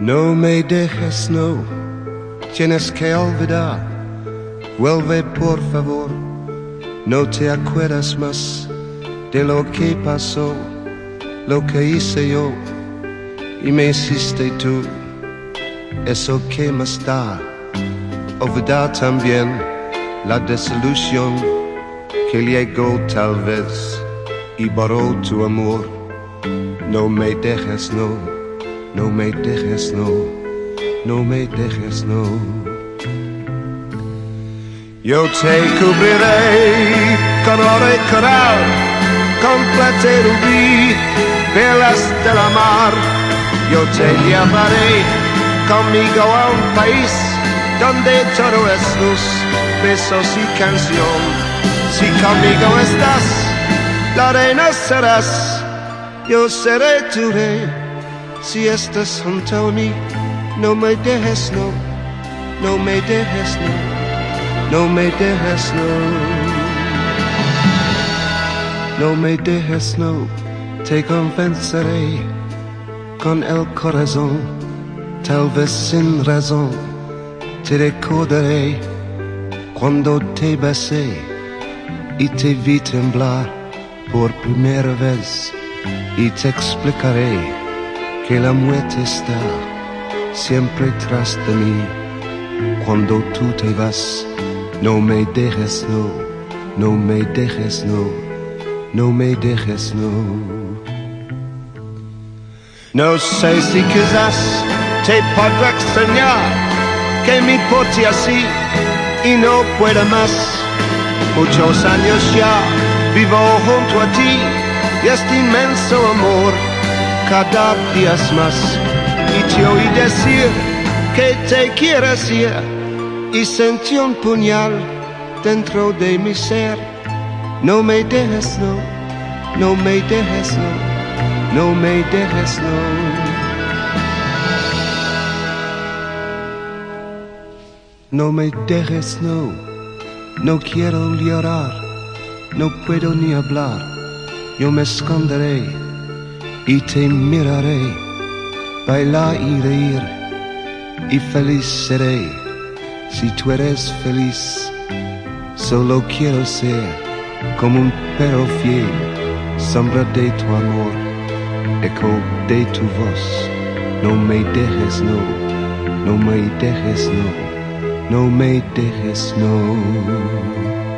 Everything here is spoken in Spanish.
No me dejes, no, tienes que olvidar. Vuelve por favor, no te acuerdas más de lo que pasó, lo que hice yo y me hiciste tú. Eso que más da, olvidar también la desilusión que llegó tal vez y borró tu amor. No me dejes, no no me dejes, no, no me dejes, no. Yo te cubriré con oro y coral, y rubí, velas de la mar. Yo te llevaré conmigo a un país donde todo es luz, besos y canción. Si conmigo estás, la reina serás, yo seré tu rey si estás junto a mí, no me dejes, no, no me dejes, no, no me dejes, no. No me dejes, no, te convenceré con el corazón, tal vez sin razón, te recordaré cuando te besé y te vi temblar por primera vez y te explicaré que la muerte está siempre tras de mí. Cuando tú te vas, no me dejes, no, no me dejes, no, no me dejes, no. No sé si quizás te podrá extrañar que me porte así y no pueda más. Muchos años ya vivo junto a ti y este inmenso amor cada día más y te oí decir que te quieres ir y sentí un puñal dentro de mi ser. No me dejes, no, no me dejes, no, no me dejes, no. No me dejes, no, no quiero llorar, no puedo ni hablar, yo me esconderé y te miraré, bailar y reír, y feliz seré. Si tú eres feliz, solo quiero ser como un perro fiel, sombra de tu amor, eco de tu voz. No me dejes, no, no me dejes, no, no me dejes, no.